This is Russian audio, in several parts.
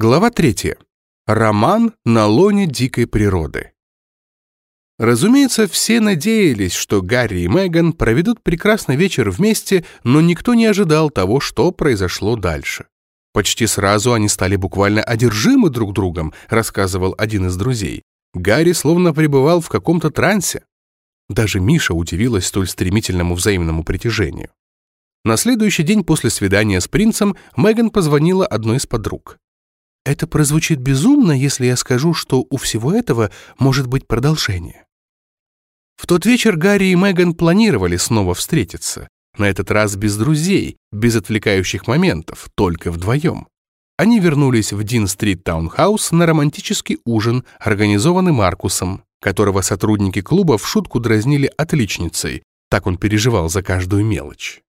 Глава 3. Роман на лоне дикой природы. Разумеется, все надеялись, что Гарри и Меган проведут прекрасный вечер вместе, но никто не ожидал того, что произошло дальше. Почти сразу они стали буквально одержимы друг другом, рассказывал один из друзей. Гарри словно пребывал в каком-то трансе. Даже Миша удивилась столь стремительному взаимному притяжению. На следующий день после свидания с принцем Меган позвонила одной из подруг. Это прозвучит безумно, если я скажу, что у всего этого может быть продолжение. В тот вечер Гарри и Меган планировали снова встретиться. На этот раз без друзей, без отвлекающих моментов, только вдвоем. Они вернулись в Дин-стрит Таунхаус на романтический ужин, организованный Маркусом, которого сотрудники клуба в шутку дразнили отличницей, так он переживал за каждую мелочь.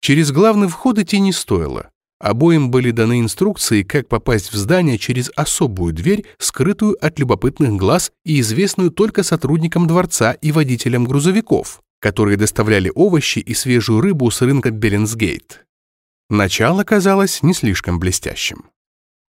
Через главный вход идти не стоило. Обоим были даны инструкции, как попасть в здание через особую дверь, скрытую от любопытных глаз и известную только сотрудникам дворца и водителям грузовиков, которые доставляли овощи и свежую рыбу с рынка Беренсгейт. Начало казалось не слишком блестящим.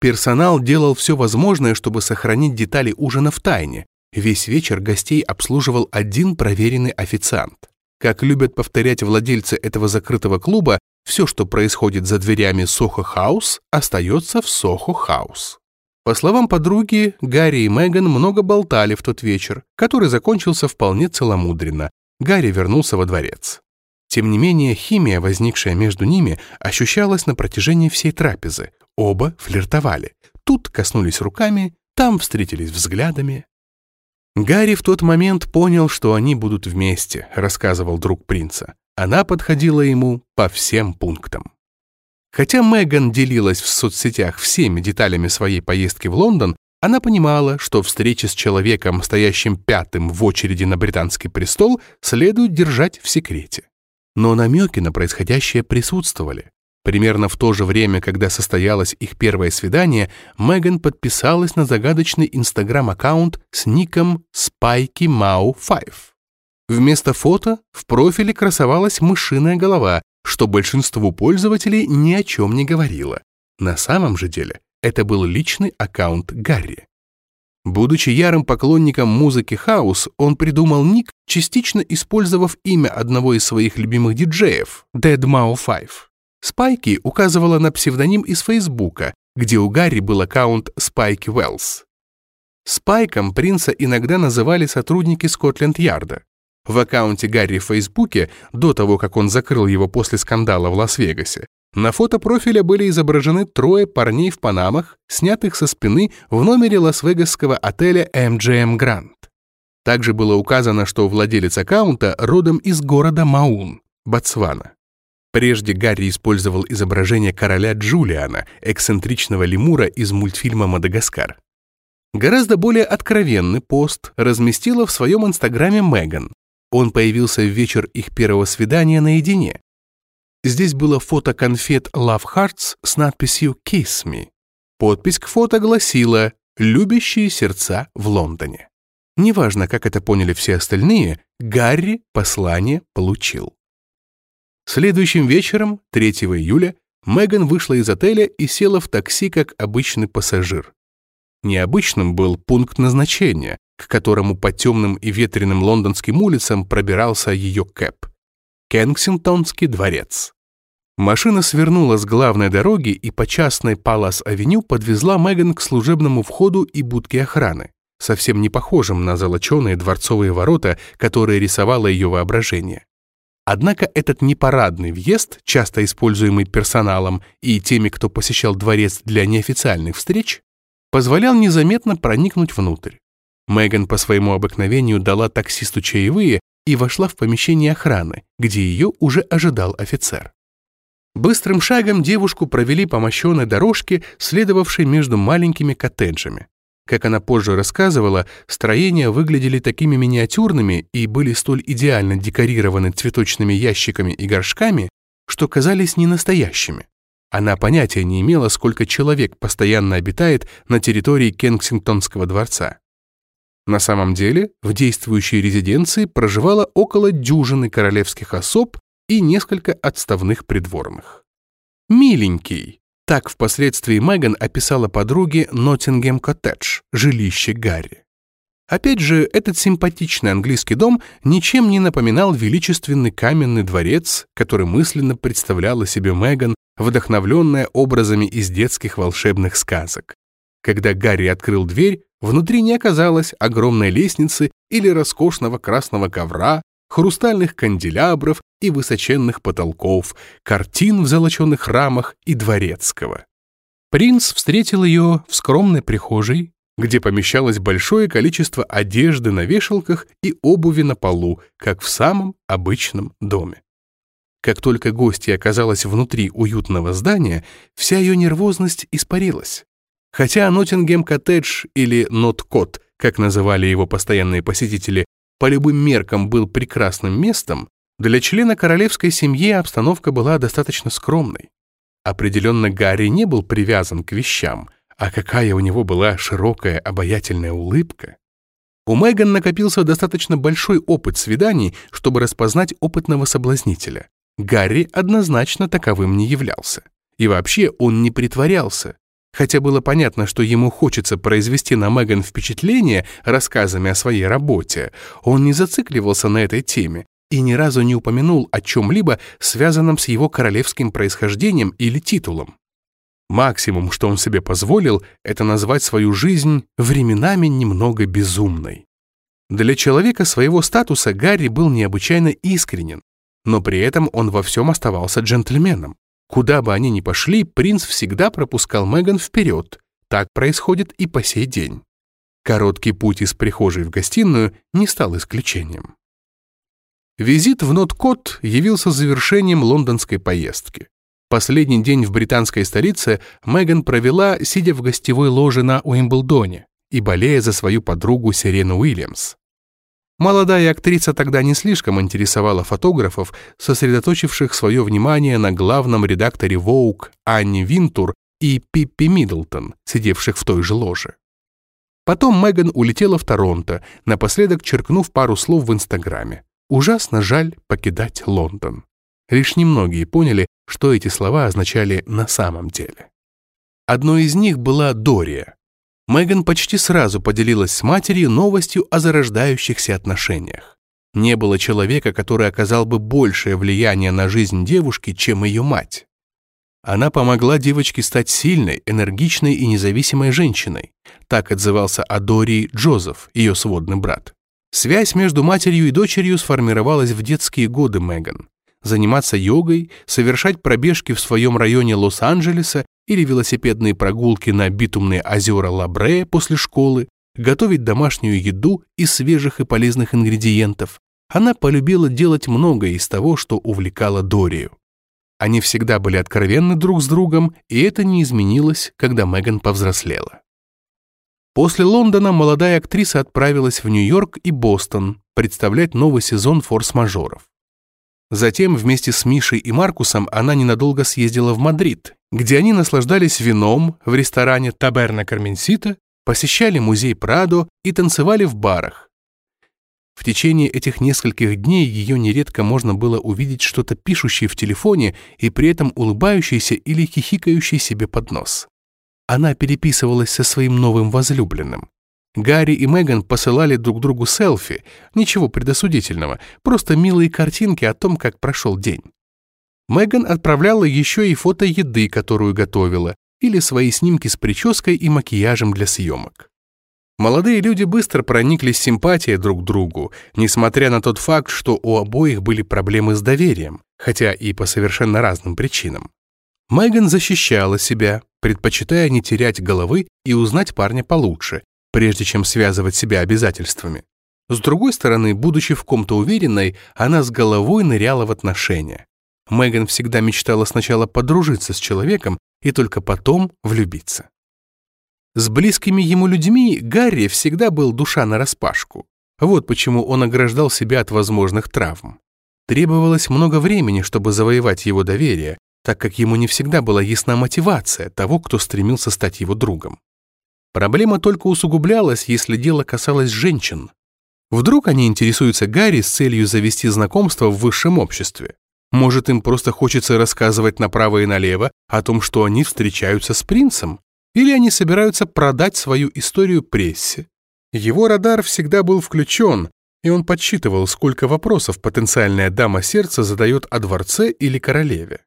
Персонал делал все возможное, чтобы сохранить детали ужина в тайне. Весь вечер гостей обслуживал один проверенный официант. Как любят повторять владельцы этого закрытого клуба, все, что происходит за дверями Сохо Хаус, остается в Сохо Хаус. По словам подруги, Гарри и Меган много болтали в тот вечер, который закончился вполне целомудренно. Гарри вернулся во дворец. Тем не менее, химия, возникшая между ними, ощущалась на протяжении всей трапезы. Оба флиртовали. Тут коснулись руками, там встретились взглядами. Гарри в тот момент понял, что они будут вместе, рассказывал друг принца. Она подходила ему по всем пунктам. Хотя Меган делилась в соцсетях всеми деталями своей поездки в Лондон, она понимала, что встречи с человеком, стоящим пятым в очереди на британский престол, следует держать в секрете. Но намеки на происходящее присутствовали. Примерно в то же время, когда состоялось их первое свидание, Меган подписалась на загадочный инстаграм-аккаунт с ником SpikeMau5. Вместо фото в профиле красовалась мышиная голова, что большинству пользователей ни о чем не говорило. На самом же деле это был личный аккаунт Гарри. Будучи ярым поклонником музыки хаус, он придумал ник, частично использовав имя одного из своих любимых диджеев — Deadmau 5. Спайки указывала на псевдоним из Фейсбука, где у Гарри был аккаунт Спайки Уэллс. Спайком принца иногда называли сотрудники Скотленд-Ярда. В аккаунте Гарри в Фейсбуке, до того, как он закрыл его после скандала в Лас-Вегасе, на фото профиля были изображены трое парней в панамах, снятых со спины в номере лас-вегасского отеля MGM Grand. Также было указано, что владелец аккаунта родом из города Маун, Ботсвана. Прежде Гарри использовал изображение короля Джулиана, эксцентричного лемура из мультфильма «Мадагаскар». Гораздо более откровенный пост разместила в своем инстаграме Меган. Он появился в вечер их первого свидания наедине. Здесь было фото конфет Love Hearts с надписью «Kiss me». Подпись к фото гласила «Любящие сердца в Лондоне». Неважно, как это поняли все остальные, Гарри послание получил. Следующим вечером, 3 июля, Меган вышла из отеля и села в такси как обычный пассажир. Необычным был пункт назначения, к которому по темным и ветреным лондонским улицам пробирался ее кэп. Кенсингтонский дворец. Машина свернула с главной дороги и по частной Палас-авеню подвезла Меган к служебному входу и будке охраны, совсем не похожим на золоченые дворцовые ворота, которые рисовало ее воображение. Однако этот непарадный въезд, часто используемый персоналом и теми, кто посещал дворец для неофициальных встреч, позволял незаметно проникнуть внутрь. Меган по своему обыкновению дала таксисту чаевые и вошла в помещение охраны, где ее уже ожидал офицер. Быстрым шагом девушку провели по мощенной дорожке, следовавшей между маленькими коттеджами. Как она позже рассказывала, строения выглядели такими миниатюрными и были столь идеально декорированы цветочными ящиками и горшками, что казались ненастоящими. Она понятия не имела, сколько человек постоянно обитает на территории Кенсингтонского дворца. На самом деле, в действующей резиденции проживало около дюжины королевских особ и несколько отставных придворных. «Миленький», Так впоследствии Меган описала подруге Ноттингем-коттедж, жилище Гарри. Опять же, этот симпатичный английский дом ничем не напоминал величественный каменный дворец, который мысленно представляла себе Меган, вдохновленная образами из детских волшебных сказок. Когда Гарри открыл дверь, внутри не оказалось огромной лестницы или роскошного красного ковра, хрустальных канделябров и высоченных потолков, картин в золоченных рамах и дворецкого. Принц встретил ее в скромной прихожей, где помещалось большое количество одежды на вешалках и обуви на полу, как в самом обычном доме. Как только гостья оказалась внутри уютного здания, вся ее нервозность испарилась. Хотя Ноттингем-коттедж или Нот-Кот, как называли его постоянные посетители, по любым меркам был прекрасным местом, для члена королевской семьи обстановка была достаточно скромной. Определенно Гарри не был привязан к вещам, а какая у него была широкая обаятельная улыбка. У Меган накопился достаточно большой опыт свиданий, чтобы распознать опытного соблазнителя. Гарри однозначно таковым не являлся. И вообще он не притворялся. Хотя было понятно, что ему хочется произвести на Меган впечатление рассказами о своей работе, он не зацикливался на этой теме и ни разу не упомянул о чем-либо, связанном с его королевским происхождением или титулом. Максимум, что он себе позволил, это назвать свою жизнь временами немного безумной. Для человека своего статуса Гарри был необычайно искренен, но при этом он во всем оставался джентльменом. Куда бы они ни пошли, принц всегда пропускал Меган вперед. Так происходит и по сей день. Короткий путь из прихожей в гостиную не стал исключением. Визит в Нот-Кот явился завершением лондонской поездки. Последний день в британской столице Меган провела, сидя в гостевой ложе на Уимблдоне и болея за свою подругу Сирену Уильямс. Молодая актриса тогда не слишком интересовала фотографов, сосредоточивших свое внимание на главном редакторе Vogue Анне Винтур и Пиппи Миддлтон, сидевших в той же ложе. Потом Меган улетела в Торонто, напоследок черкнув пару слов в Инстаграме. Ужасно жаль покидать Лондон. Лишь немногие поняли, что эти слова означали на самом деле. Одной из них была Дория, Меган почти сразу поделилась с матерью новостью о зарождающихся отношениях. Не было человека, который оказал бы большее влияние на жизнь девушки, чем ее мать. Она помогла девочке стать сильной, энергичной и независимой женщиной. Так отзывался о Дории Джозеф, ее сводный брат. Связь между матерью и дочерью сформировалась в детские годы Меган. Заниматься йогой, совершать пробежки в своем районе Лос-Анджелеса или велосипедные прогулки на битумные озера Лабре после школы, готовить домашнюю еду из свежих и полезных ингредиентов. Она полюбила делать многое из того, что увлекало Дорию. Они всегда были откровенны друг с другом, и это не изменилось, когда Меган повзрослела. После Лондона молодая актриса отправилась в Нью-Йорк и Бостон представлять новый сезон «Форс-мажоров». Затем вместе с Мишей и Маркусом она ненадолго съездила в Мадрид, где они наслаждались вином в ресторане Таберна Карменсита, посещали музей Прадо и танцевали в барах. В течение этих нескольких дней ее нередко можно было увидеть что-то пишущее в телефоне и при этом улыбающееся или хихикающее себе под нос. Она переписывалась со своим новым возлюбленным. Гарри и Меган посылали друг другу селфи, ничего предосудительного, просто милые картинки о том, как прошел день. Меган отправляла еще и фото еды, которую готовила, или свои снимки с прической и макияжем для съемок. Молодые люди быстро прониклись симпатией друг к другу, несмотря на тот факт, что у обоих были проблемы с доверием, хотя и по совершенно разным причинам. Меган защищала себя, предпочитая не терять головы и узнать парня получше, прежде чем связывать себя обязательствами. С другой стороны, будучи в ком-то уверенной, она с головой ныряла в отношения. Меган всегда мечтала сначала подружиться с человеком и только потом влюбиться. С близкими ему людьми Гарри всегда был душа нараспашку. Вот почему он ограждал себя от возможных травм. Требовалось много времени, чтобы завоевать его доверие, так как ему не всегда была ясна мотивация того, кто стремился стать его другом. Проблема только усугублялась, если дело касалось женщин. Вдруг они интересуются Гарри с целью завести знакомство в высшем обществе. Может, им просто хочется рассказывать направо и налево о том, что они встречаются с принцем? Или они собираются продать свою историю прессе? Его радар всегда был включен, и он подсчитывал, сколько вопросов потенциальная дама сердца задает о дворце или королеве.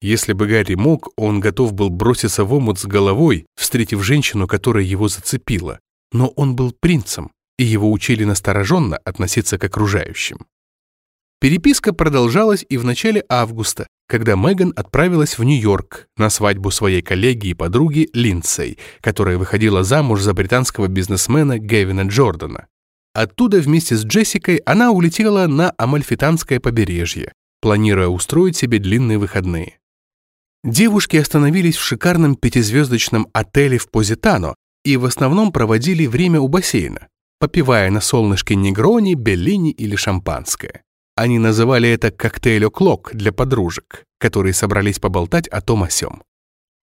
Если бы Гарри мог, он готов был броситься в омут с головой, встретив женщину, которая его зацепила. Но он был принцем, и его учили настороженно относиться к окружающим. Переписка продолжалась и в начале августа, когда Меган отправилась в Нью-Йорк на свадьбу своей коллеги и подруги Линдсей, которая выходила замуж за британского бизнесмена Гевина Джордана. Оттуда вместе с Джессикой она улетела на Амальфитанское побережье, планируя устроить себе длинные выходные. Девушки остановились в шикарном пятизвездочном отеле в Позитано и в основном проводили время у бассейна, попивая на солнышке негрони, беллини или шампанское. Они называли это коктейль «О'клок» для подружек, которые собрались поболтать о том о сём.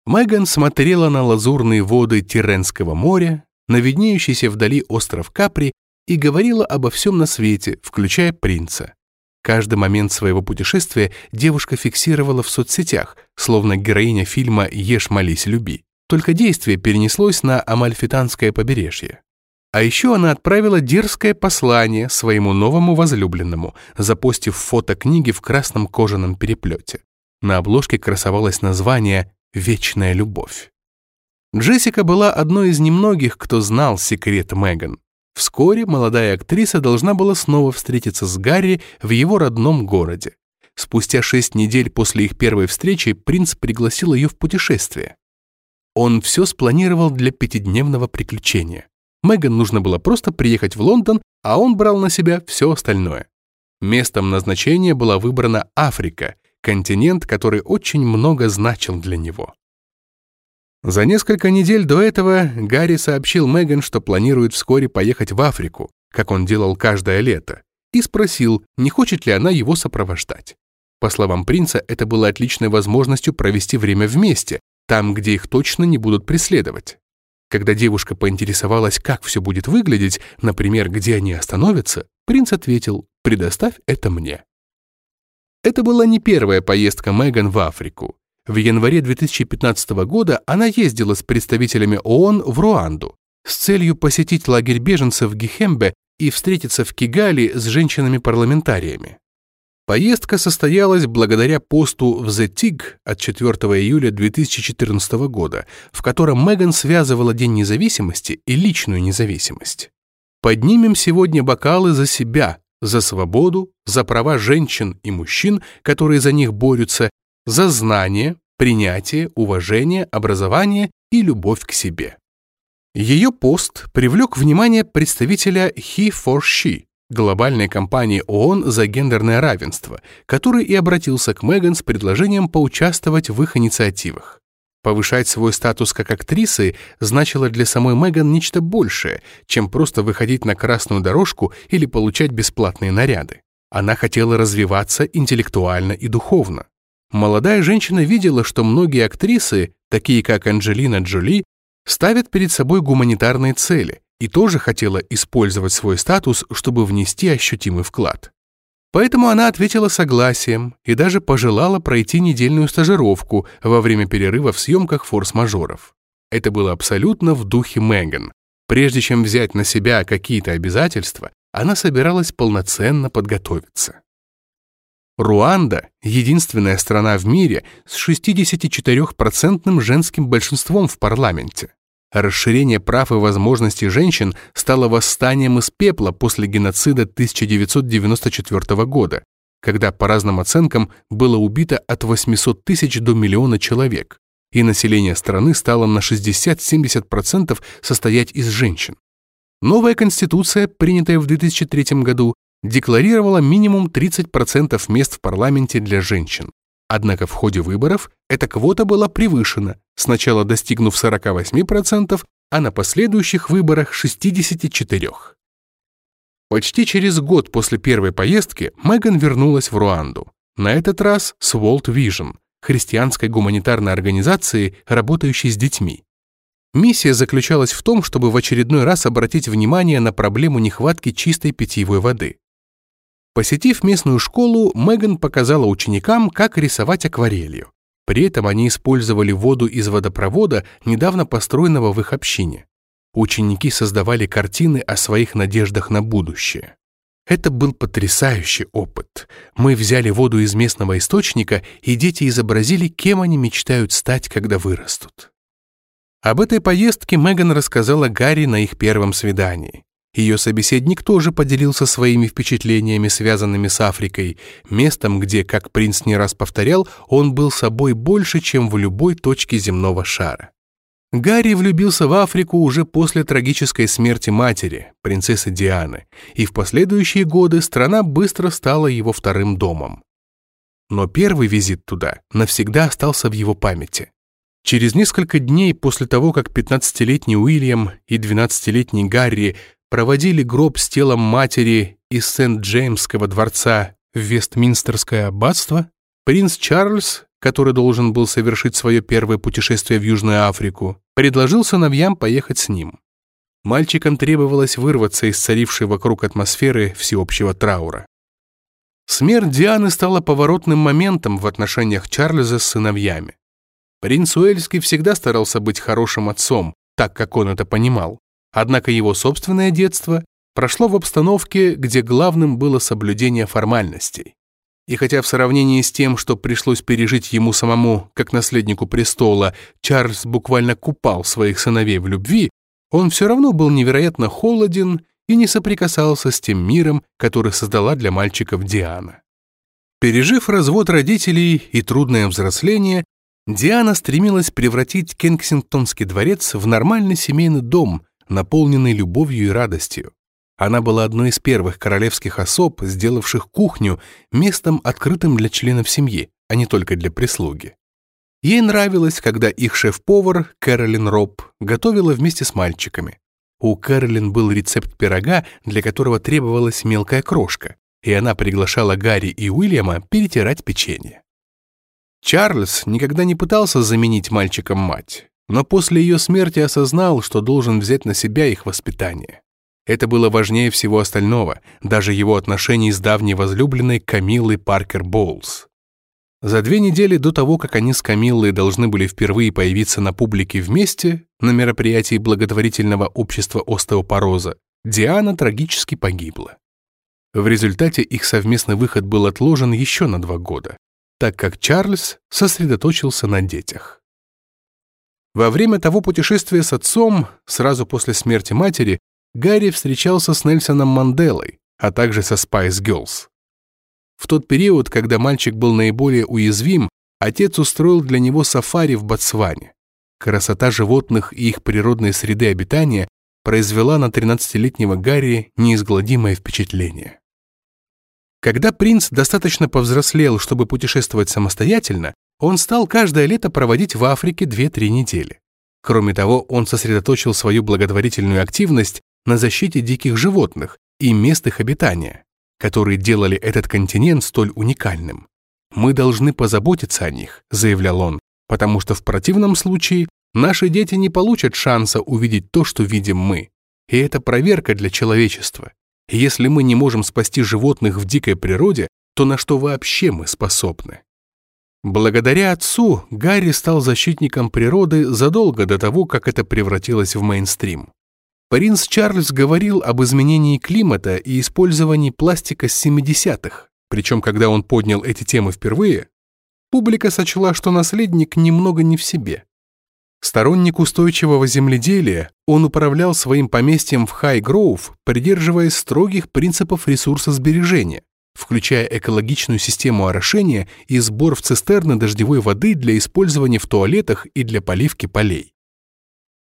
Меган смотрела на лазурные воды Тиренского моря, на виднеющийся вдали остров Капри и говорила обо всем на свете, включая принца. Каждый момент своего путешествия девушка фиксировала в соцсетях, словно героиня фильма «Ешь, молись, люби». Только действие перенеслось на Амальфитанское побережье. А еще она отправила дерзкое послание своему новому возлюбленному, запостив фото книги в красном кожаном переплете. На обложке красовалось название «Вечная любовь». Джессика была одной из немногих, кто знал секрет Меган. Вскоре молодая актриса должна была снова встретиться с Гарри в его родном городе. Спустя шесть недель после их первой встречи принц пригласил ее в путешествие. Он все спланировал для пятидневного приключения. Меган нужно было просто приехать в Лондон, а он брал на себя все остальное. Местом назначения была выбрана Африка, континент, который очень много значил для него. За несколько недель до этого Гарри сообщил Меган, что планирует вскоре поехать в Африку, как он делал каждое лето, и спросил, не хочет ли она его сопровождать. По словам принца, это было отличной возможностью провести время вместе, там, где их точно не будут преследовать. Когда девушка поинтересовалась, как все будет выглядеть, например, где они остановятся, принц ответил «предоставь это мне». Это была не первая поездка Меган в Африку. В январе 2015 года она ездила с представителями ООН в Руанду с целью посетить лагерь беженцев в Гихембе и встретиться в Кигали с женщинами-парламентариями. Поездка состоялась благодаря посту в The TIG от 4 июля 2014 года, в котором Меган связывала День независимости и личную независимость. Поднимем сегодня бокалы за себя, за свободу, за права женщин и мужчин, которые за них борются, за знание, принятие, уважение, образование и любовь к себе. Ее пост привлек внимание представителя He for She, глобальной кампании ООН за гендерное равенство, который и обратился к Меган с предложением поучаствовать в их инициативах. Повышать свой статус как актрисы значило для самой Меган нечто большее, чем просто выходить на красную дорожку или получать бесплатные наряды. Она хотела развиваться интеллектуально и духовно. Молодая женщина видела, что многие актрисы, такие как Анджелина Джоли, ставят перед собой гуманитарные цели, и тоже хотела использовать свой статус, чтобы внести ощутимый вклад. Поэтому она ответила согласием и даже пожелала пройти недельную стажировку во время перерыва в съемках «Форс-мажоров». Это было абсолютно в духе Меган. Прежде чем взять на себя какие-то обязательства, она собиралась полноценно подготовиться. Руанда — единственная страна в мире с 64% женским большинством в парламенте. Расширение прав и возможностей женщин стало восстанием из пепла после геноцида 1994 года, когда, по разным оценкам, было убито от 800 тысяч до миллиона человек, и население страны стало на 60-70% состоять из женщин. Новая конституция, принятая в 2003 году, декларировала минимум 30% мест в парламенте для женщин. Однако в ходе выборов эта квота была превышена, сначала достигнув 48%, а на последующих выборах 64%. Почти через год после первой поездки Меган вернулась в Руанду. На этот раз с World Vision, христианской гуманитарной организацией, работающей с детьми. Миссия заключалась в том, чтобы в очередной раз обратить внимание на проблему нехватки чистой питьевой воды. Посетив местную школу, Меган показала ученикам, как рисовать акварелью. При этом они использовали воду из водопровода, недавно построенного в их общине. Ученики создавали картины о своих надеждах на будущее. Это был потрясающий опыт. Мы взяли воду из местного источника, и дети изобразили, кем они мечтают стать, когда вырастут. Об этой поездке Меган рассказала Гарри на их первом свидании. Ее собеседник тоже поделился своими впечатлениями, связанными с Африкой, местом, где, как принц не раз повторял, он был собой больше, чем в любой точке земного шара. Гарри влюбился в Африку уже после трагической смерти матери, принцессы Дианы, и в последующие годы страна быстро стала его вторым домом. Но первый визит туда навсегда остался в его памяти. Через несколько дней после того, как 15-летний Уильям и 12-летний Гарри проводили гроб с телом матери из Сент-Джеймского дворца в Вестминстерское аббатство, принц Чарльз, который должен был совершить свое первое путешествие в Южную Африку, предложил сыновьям поехать с ним. Мальчикам требовалось вырваться из царившей вокруг атмосферы всеобщего траура. Смерть Дианы стала поворотным моментом в отношениях Чарльза с сыновьями. Принц Уэльский всегда старался быть хорошим отцом, так как он это понимал. Однако его собственное детство прошло в обстановке, где главным было соблюдение формальностей. И хотя в сравнении с тем, что пришлось пережить ему самому, как наследнику престола, Чарльз буквально купал своих сыновей в любви, он все равно был невероятно холоден и не соприкасался с тем миром, который создала для мальчиков Диана. Пережив развод родителей и трудное взросление, Диана стремилась превратить Кенсингтонский дворец в нормальный семейный дом, наполненный любовью и радостью. Она была одной из первых королевских особ, сделавших кухню местом, открытым для членов семьи, а не только для прислуги. Ей нравилось, когда их шеф-повар, Кэролин Робб, готовила вместе с мальчиками. У Кэролин был рецепт пирога, для которого требовалась мелкая крошка, и она приглашала Гарри и Уильяма перетирать печенье. Чарльз никогда не пытался заменить мальчикам мать но после ее смерти осознал, что должен взять на себя их воспитание. Это было важнее всего остального, даже его отношений с давней возлюбленной Камиллой Паркер Боулс. За две недели до того, как они с Камиллой должны были впервые появиться на публике вместе на мероприятии благотворительного общества остеопороза, Диана трагически погибла. В результате их совместный выход был отложен еще на два года, так как Чарльз сосредоточился на детях. Во время того путешествия с отцом, сразу после смерти матери, Гарри встречался с Нельсоном Манделой, а также со Spice Girls. В тот период, когда мальчик был наиболее уязвим, отец устроил для него сафари в Ботсване. Красота животных и их природной среды обитания произвела на 13-летнего Гарри неизгладимое впечатление. Когда принц достаточно повзрослел, чтобы путешествовать самостоятельно, он стал каждое лето проводить в Африке 2-3 недели. Кроме того, он сосредоточил свою благотворительную активность на защите диких животных и мест их обитания, которые делали этот континент столь уникальным. «Мы должны позаботиться о них», — заявлял он, «потому что в противном случае наши дети не получат шанса увидеть то, что видим мы. И это проверка для человечества. Если мы не можем спасти животных в дикой природе, то на что вообще мы способны?» Благодаря отцу Гарри стал защитником природы задолго до того, как это превратилось в мейнстрим. Принц Чарльз говорил об изменении климата и использовании пластика с 70-х, причем когда он поднял эти темы впервые, публика сочла, что наследник немного не в себе. Сторонник устойчивого земледелия, он управлял своим поместьем в Хай-Гроув, придерживаясь строгих принципов ресурсосбережения, включая экологичную систему орошения и сбор в цистерны дождевой воды для использования в туалетах и для поливки полей.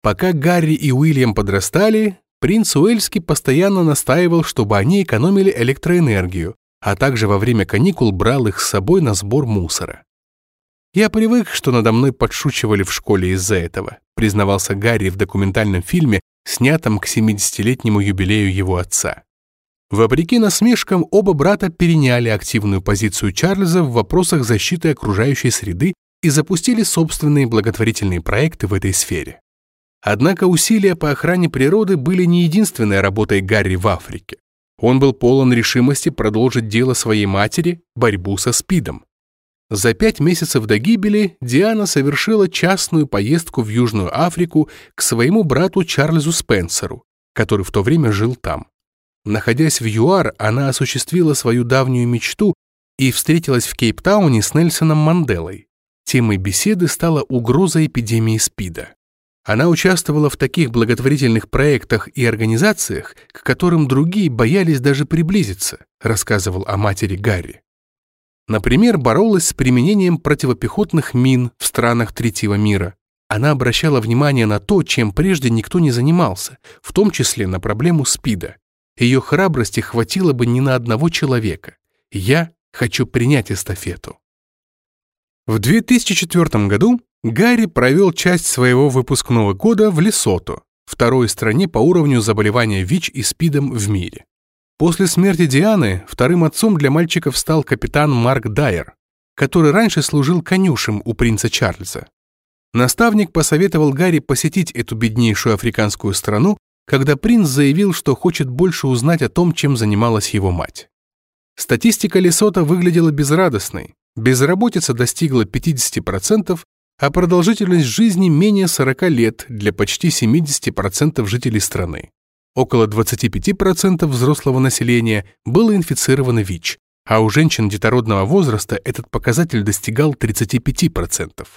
Пока Гарри и Уильям подрастали, принц Уэльский постоянно настаивал, чтобы они экономили электроэнергию, а также во время каникул брал их с собой на сбор мусора. «Я привык, что надо мной подшучивали в школе из-за этого», признавался Гарри в документальном фильме, снятом к 70-летнему юбилею его отца. Вопреки насмешкам, оба брата переняли активную позицию Чарльза в вопросах защиты окружающей среды и запустили собственные благотворительные проекты в этой сфере. Однако усилия по охране природы были не единственной работой Гарри в Африке. Он был полон решимости продолжить дело своей матери, борьбу со СПИДом. За пять месяцев до гибели Диана совершила частную поездку в Южную Африку к своему брату Чарльзу Спенсеру, который в то время жил там. Находясь в ЮАР, она осуществила свою давнюю мечту и встретилась в Кейптауне с Нельсоном Манделой. Темой беседы стала угроза эпидемии СПИДа. Она участвовала в таких благотворительных проектах и организациях, к которым другие боялись даже приблизиться, рассказывал о матери Гарри. Например, боролась с применением противопехотных мин в странах третьего мира. Она обращала внимание на то, чем прежде никто не занимался, в том числе на проблему СПИДа. Ее храбрости хватило бы ни на одного человека. Я хочу принять эстафету. В 2004 году Гарри провел часть своего выпускного года в Лесото, второй стране по уровню заболевания ВИЧ и СПИДом в мире. После смерти Дианы вторым отцом для мальчиков стал капитан Марк Дайер, который раньше служил конюшем у принца Чарльза. Наставник посоветовал Гарри посетить эту беднейшую африканскую страну, когда принц заявил, что хочет больше узнать о том, чем занималась его мать. Статистика Лесота выглядела безрадостной. Безработица достигла 50%, а продолжительность жизни менее 40 лет для почти 70% жителей страны. Около 25% взрослого населения было инфицировано ВИЧ, а у женщин детородного возраста этот показатель достигал 35%.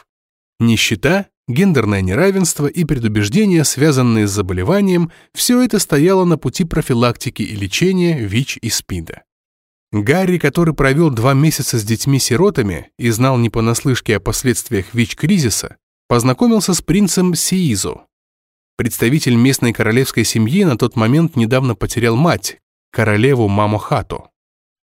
Нищета, гендерное неравенство и предубеждения, связанные с заболеванием, все это стояло на пути профилактики и лечения ВИЧ и СПИДа. Гарри, который провел два месяца с детьми-сиротами и знал не понаслышке о последствиях ВИЧ-кризиса, познакомился с принцем Сиизу. Представитель местной королевской семьи на тот момент недавно потерял мать, королеву Мамохату.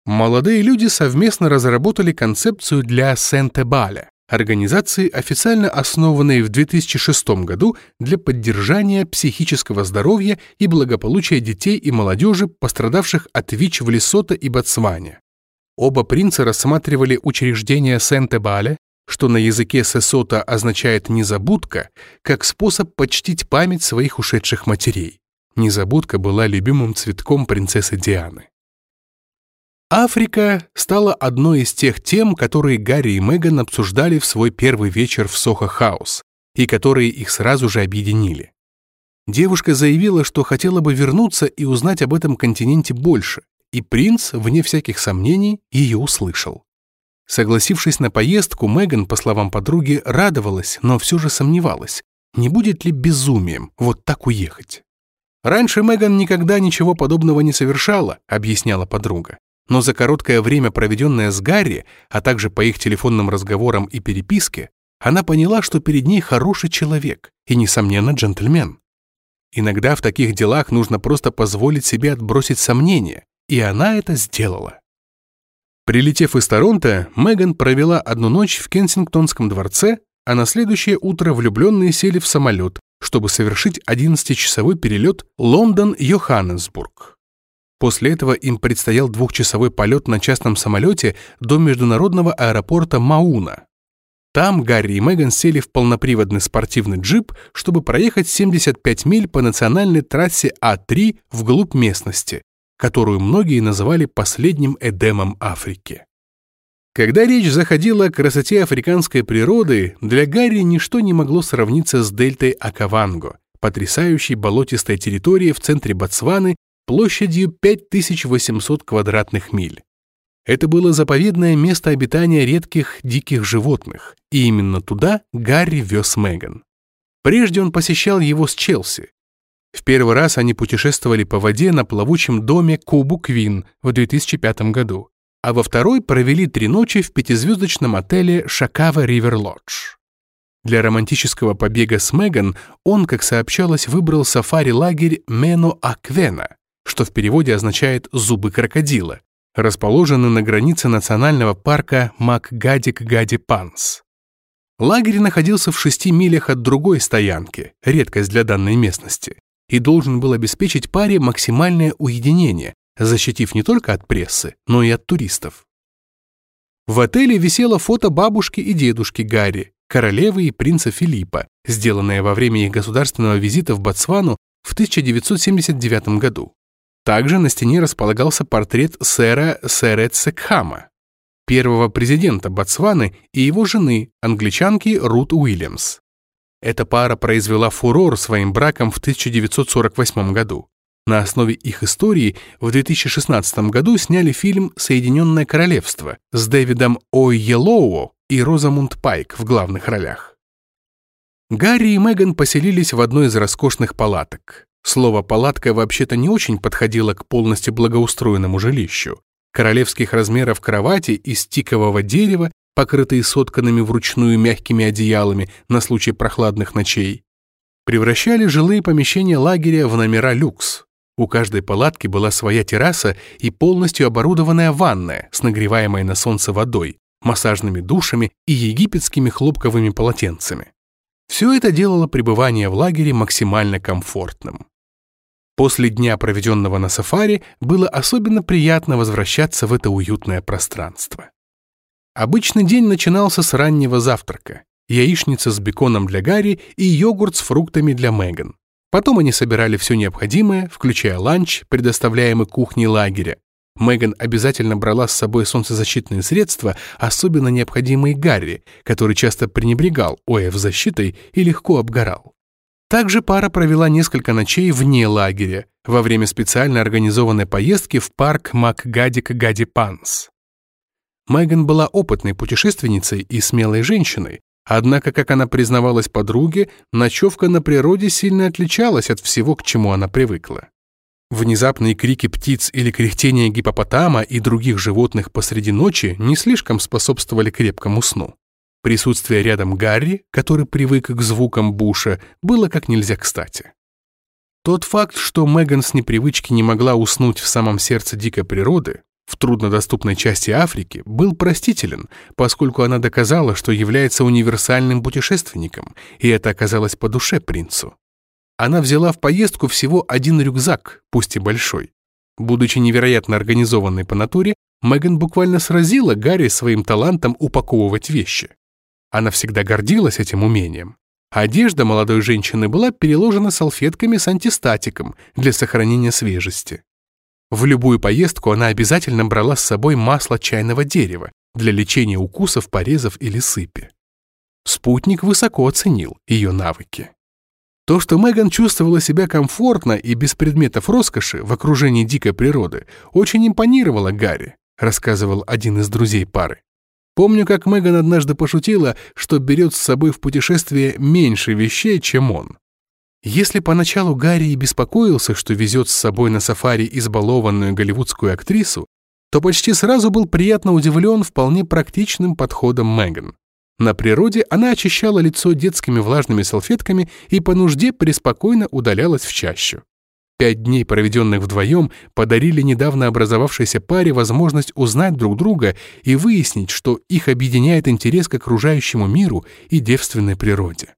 Молодые люди совместно разработали концепцию для Сент-Эбаля, организации, официально основанной в 2006 году для поддержания психического здоровья и благополучия детей и молодежи, пострадавших от ВИЧ в Лесото и Ботсване. Оба принца рассматривали учреждение Сент-Эбале, что на языке Сесота означает «незабудка», как способ почтить память своих ушедших матерей. Незабудка была любимым цветком принцессы Дианы. Африка стала одной из тех тем, которые Гарри и Меган обсуждали в свой первый вечер в Сохо Хаус, и которые их сразу же объединили. Девушка заявила, что хотела бы вернуться и узнать об этом континенте больше, и принц, вне всяких сомнений, ее услышал. Согласившись на поездку, Меган, по словам подруги, радовалась, но все же сомневалась, не будет ли безумием вот так уехать. «Раньше Меган никогда ничего подобного не совершала», — объясняла подруга но за короткое время, проведенное с Гарри, а также по их телефонным разговорам и переписке, она поняла, что перед ней хороший человек и, несомненно, джентльмен. Иногда в таких делах нужно просто позволить себе отбросить сомнения, и она это сделала. Прилетев из Торонто, Меган провела одну ночь в Кенсингтонском дворце, а на следующее утро влюбленные сели в самолет, чтобы совершить 11-часовой перелет Лондон-Йоханнесбург. После этого им предстоял двухчасовой полет на частном самолете до международного аэропорта Мауна. Там Гарри и Меган сели в полноприводный спортивный джип, чтобы проехать 75 миль по национальной трассе А3 вглубь местности, которую многие называли последним Эдемом Африки. Когда речь заходила о красоте африканской природы, для Гарри ничто не могло сравниться с дельтой Акаванго, потрясающей болотистой территорией в центре Ботсваны площадью 5800 квадратных миль. Это было заповедное место обитания редких диких животных, и именно туда Гарри вез Меган. Прежде он посещал его с Челси. В первый раз они путешествовали по воде на плавучем доме Кубу Квин в 2005 году, а во второй провели три ночи в пятизвездочном отеле Шакава Ривер Лодж. Для романтического побега с Меган он, как сообщалось, выбрал сафари-лагерь Мено Аквена, что в переводе означает «зубы крокодила», расположены на границе национального парка Макгадик-Гади-Панс. Лагерь находился в шести милях от другой стоянки, редкость для данной местности, и должен был обеспечить паре максимальное уединение, защитив не только от прессы, но и от туристов. В отеле висело фото бабушки и дедушки Гарри, королевы и принца Филиппа, сделанное во время их государственного визита в Ботсвану в 1979 году. Также на стене располагался портрет сэра Сэретсекхама, первого президента Ботсваны и его жены, англичанки Рут Уильямс. Эта пара произвела фурор своим браком в 1948 году. На основе их истории в 2016 году сняли фильм «Соединенное королевство» с Дэвидом О'Еллоу и Розамунд Пайк в главных ролях. Гарри и Меган поселились в одной из роскошных палаток. Слово «палатка» вообще-то не очень подходило к полностью благоустроенному жилищу. Королевских размеров кровати из тикового дерева, покрытые сотканными вручную мягкими одеялами на случай прохладных ночей, превращали жилые помещения лагеря в номера люкс. У каждой палатки была своя терраса и полностью оборудованная ванная с нагреваемой на солнце водой, массажными душами и египетскими хлопковыми полотенцами. Все это делало пребывание в лагере максимально комфортным. После дня, проведенного на сафари, было особенно приятно возвращаться в это уютное пространство. Обычный день начинался с раннего завтрака. Яичница с беконом для Гарри и йогурт с фруктами для Меган. Потом они собирали все необходимое, включая ланч, предоставляемый кухней лагеря. Меган обязательно брала с собой солнцезащитные средства, особенно необходимые Гарри, который часто пренебрегал ОФ защитой и легко обгорал. Также пара провела несколько ночей вне лагеря, во время специально организованной поездки в парк Макгадик Гади Панс. Меган была опытной путешественницей и смелой женщиной, Однако, как она признавалась подруге, ночевка на природе сильно отличалась от всего, к чему она привыкла. Внезапные крики птиц или кряхтение гипопотама и других животных посреди ночи не слишком способствовали крепкому сну. Присутствие рядом Гарри, который привык к звукам буша, было как нельзя кстати. Тот факт, что Меган с непривычки не могла уснуть в самом сердце дикой природы, в труднодоступной части Африки был простителен, поскольку она доказала, что является универсальным путешественником, и это оказалось по душе принцу. Она взяла в поездку всего один рюкзак, пусть и большой. Будучи невероятно организованной по натуре, Меган буквально сразила Гарри своим талантом упаковывать вещи. Она всегда гордилась этим умением. Одежда молодой женщины была переложена салфетками с антистатиком для сохранения свежести. В любую поездку она обязательно брала с собой масло чайного дерева для лечения укусов, порезов или сыпи. Спутник высоко оценил ее навыки. То, что Меган чувствовала себя комфортно и без предметов роскоши в окружении дикой природы, очень импонировало Гарри, рассказывал один из друзей пары. Помню, как Меган однажды пошутила, что берет с собой в путешествие меньше вещей, чем он. Если поначалу Гарри и беспокоился, что везет с собой на сафари избалованную голливудскую актрису, то почти сразу был приятно удивлен вполне практичным подходом Меган. На природе она очищала лицо детскими влажными салфетками и по нужде преспокойно удалялась в чащу. Пять дней, проведенных вдвоем, подарили недавно образовавшейся паре возможность узнать друг друга и выяснить, что их объединяет интерес к окружающему миру и девственной природе.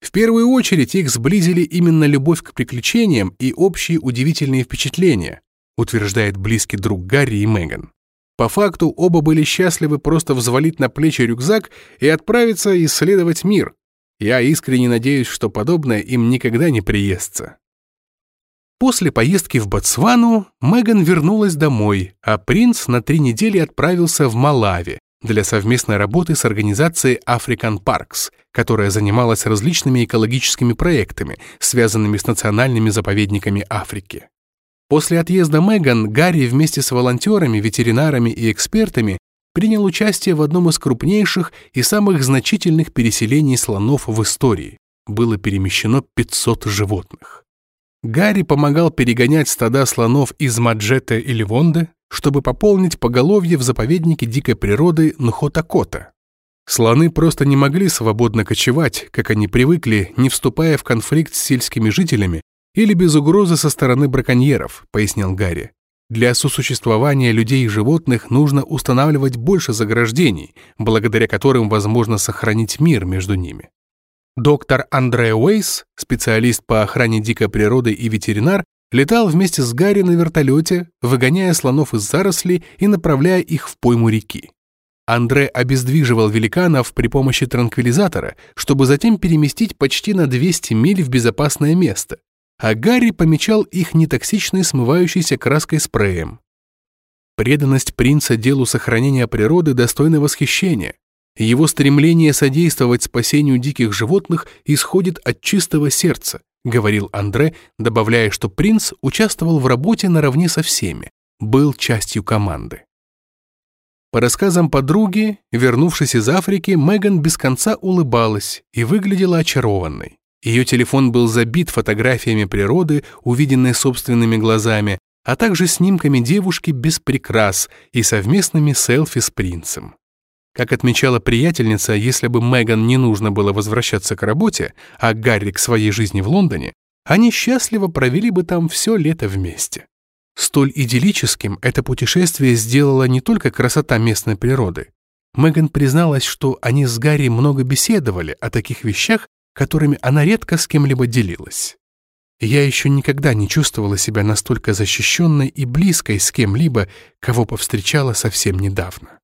В первую очередь их сблизили именно любовь к приключениям и общие удивительные впечатления, утверждает близкий друг Гарри и Меган. По факту оба были счастливы просто взвалить на плечи рюкзак и отправиться исследовать мир. Я искренне надеюсь, что подобное им никогда не приестся. После поездки в Ботсвану Меган вернулась домой, а принц на три недели отправился в Малави, для совместной работы с организацией African Parks, которая занималась различными экологическими проектами, связанными с национальными заповедниками Африки. После отъезда Меган Гарри вместе с волонтерами, ветеринарами и экспертами принял участие в одном из крупнейших и самых значительных переселений слонов в истории. Было перемещено 500 животных. Гарри помогал перегонять стада слонов из Маджета и Ливонды, чтобы пополнить поголовье в заповеднике дикой природы Нхотакота. Слоны просто не могли свободно кочевать, как они привыкли, не вступая в конфликт с сельскими жителями или без угрозы со стороны браконьеров, пояснил Гарри. Для сосуществования людей и животных нужно устанавливать больше заграждений, благодаря которым возможно сохранить мир между ними. Доктор Андре Уэйс, специалист по охране дикой природы и ветеринар, летал вместе с Гарри на вертолете, выгоняя слонов из зарослей и направляя их в пойму реки. Андре обездвиживал великанов при помощи транквилизатора, чтобы затем переместить почти на 200 миль в безопасное место, а Гарри помечал их нетоксичной смывающейся краской спреем. Преданность принца делу сохранения природы достойна восхищения. Его стремление содействовать спасению диких животных исходит от чистого сердца, говорил Андре, добавляя, что принц участвовал в работе наравне со всеми, был частью команды. По рассказам подруги, вернувшись из Африки, Меган без конца улыбалась и выглядела очарованной. Ее телефон был забит фотографиями природы, увиденной собственными глазами, а также снимками девушки без прикрас и совместными селфи с принцем. Как отмечала приятельница, если бы Меган не нужно было возвращаться к работе, а Гарри к своей жизни в Лондоне, они счастливо провели бы там все лето вместе. Столь идиллическим это путешествие сделала не только красота местной природы. Меган призналась, что они с Гарри много беседовали о таких вещах, которыми она редко с кем-либо делилась. Я еще никогда не чувствовала себя настолько защищенной и близкой с кем-либо, кого повстречала совсем недавно.